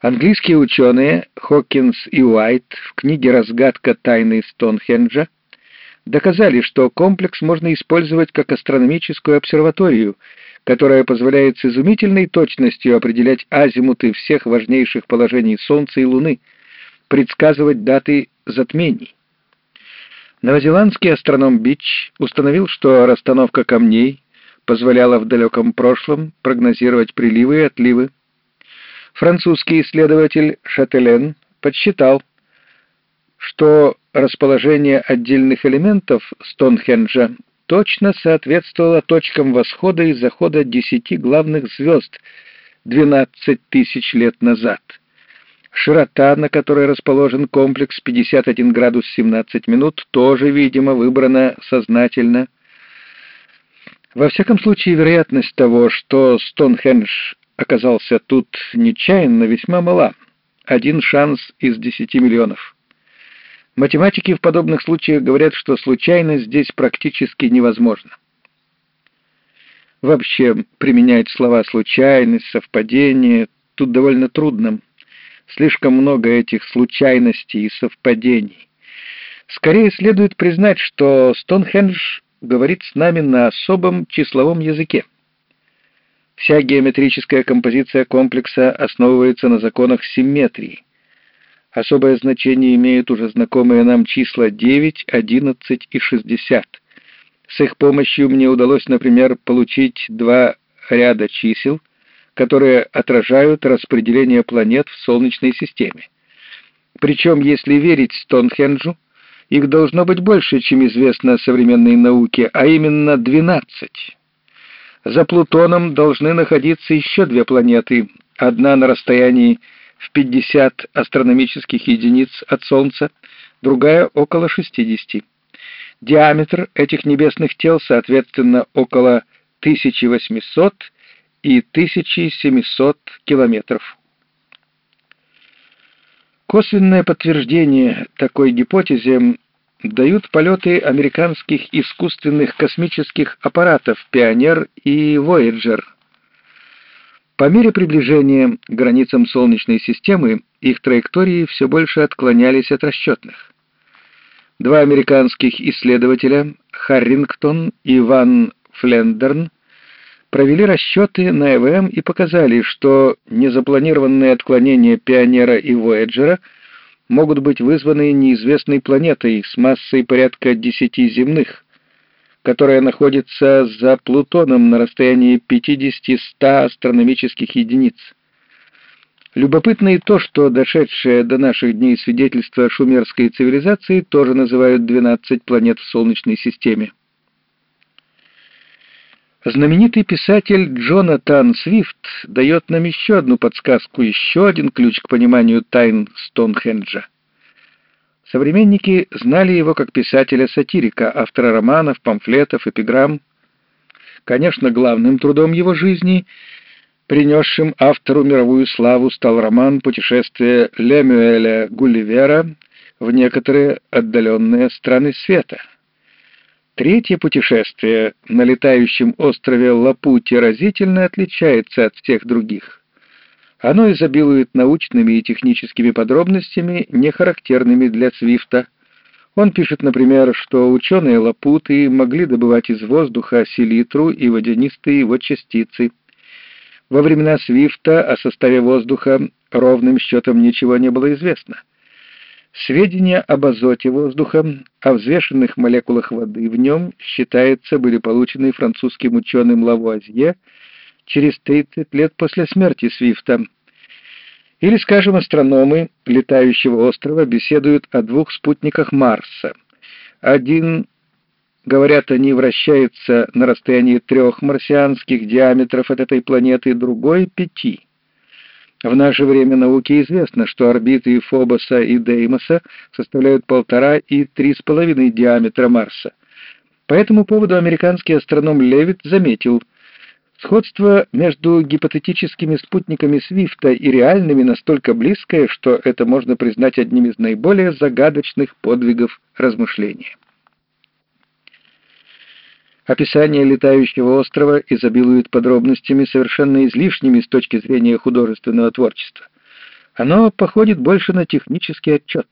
Английские ученые Хокинс и Уайт в книге «Разгадка тайны Стоунхенджа» доказали, что комплекс можно использовать как астрономическую обсерваторию, которая позволяет с изумительной точностью определять азимуты всех важнейших положений Солнца и Луны, предсказывать даты затмений. Новозеландский астроном Бич установил, что расстановка камней позволяла в далеком прошлом прогнозировать приливы и отливы. Французский исследователь Шателен подсчитал, что расположение отдельных элементов Стоунхенджа точно соответствовало точкам восхода и захода десяти главных звезд 12 тысяч лет назад. Широта, на которой расположен комплекс 51 градус 17 минут, тоже, видимо, выбрана сознательно. Во всяком случае, вероятность того, что Стоунхендж оказался тут нечаянно, весьма мала. Один шанс из 10 миллионов. Математики в подобных случаях говорят, что случайность здесь практически невозможна. Вообще, применять слова «случайность», «совпадение» тут довольно трудно. Слишком много этих случайностей и совпадений. Скорее следует признать, что Стоунхендж говорит с нами на особом числовом языке. Вся геометрическая композиция комплекса основывается на законах симметрии. Особое значение имеют уже знакомые нам числа 9, 11 и 60. С их помощью мне удалось, например, получить два ряда чисел, которые отражают распределение планет в Солнечной системе. Причем, если верить Стоунхенджу, их должно быть больше, чем известно современной науке, а именно 12. За Плутоном должны находиться еще две планеты, одна на расстоянии в 50 астрономических единиц от Солнца, другая около 60. Диаметр этих небесных тел, соответственно, около 1800 и 1700 километров. Косвенное подтверждение такой гипотезе дают полеты американских искусственных космических аппаратов «Пионер» и «Вояджер». По мере приближения к границам Солнечной системы их траектории все больше отклонялись от расчетных. Два американских исследователя, Харрингтон и Ван Флендерн, провели расчеты на ЭВМ и показали, что незапланированные отклонения Пионера и Вояджера могут быть вызваны неизвестной планетой с массой порядка 10 земных, которая находится за Плутоном на расстоянии 50-100 астрономических единиц. Любопытно и то, что дошедшее до наших дней свидетельство шумерской цивилизации тоже называют 12 планет в Солнечной системе. Знаменитый писатель Джонатан Свифт дает нам еще одну подсказку, еще один ключ к пониманию тайн Стоунхенджа. Современники знали его как писателя-сатирика, автора романов, памфлетов, эпиграмм. Конечно, главным трудом его жизни, принесшим автору мировую славу, стал роман «Путешествие Лемюэля Гулливера в некоторые отдаленные страны света». Третье путешествие на летающем острове Лапути разительно отличается от всех других. Оно изобилует научными и техническими подробностями, не характерными для Свифта. Он пишет, например, что ученые Лапуты могли добывать из воздуха селитру и водянистые его частицы. Во времена Свифта о составе воздуха ровным счетом ничего не было известно. Сведения об азоте воздуха, о взвешенных молекулах воды в нем, считается, были получены французским ученым Лавуазье через 30 лет после смерти Свифта. Или, скажем, астрономы летающего острова беседуют о двух спутниках Марса. Один, говорят они, вращается на расстоянии трех марсианских диаметров от этой планеты, другой — пяти. В наше время науке известно, что орбиты Фобоса и Деймоса составляют полтора и три с половиной диаметра Марса. По этому поводу американский астроном Левит заметил, сходство между гипотетическими спутниками Свифта и реальными настолько близкое, что это можно признать одним из наиболее загадочных подвигов размышления. Описание летающего острова изобилует подробностями, совершенно излишними с точки зрения художественного творчества. Оно походит больше на технический отчет.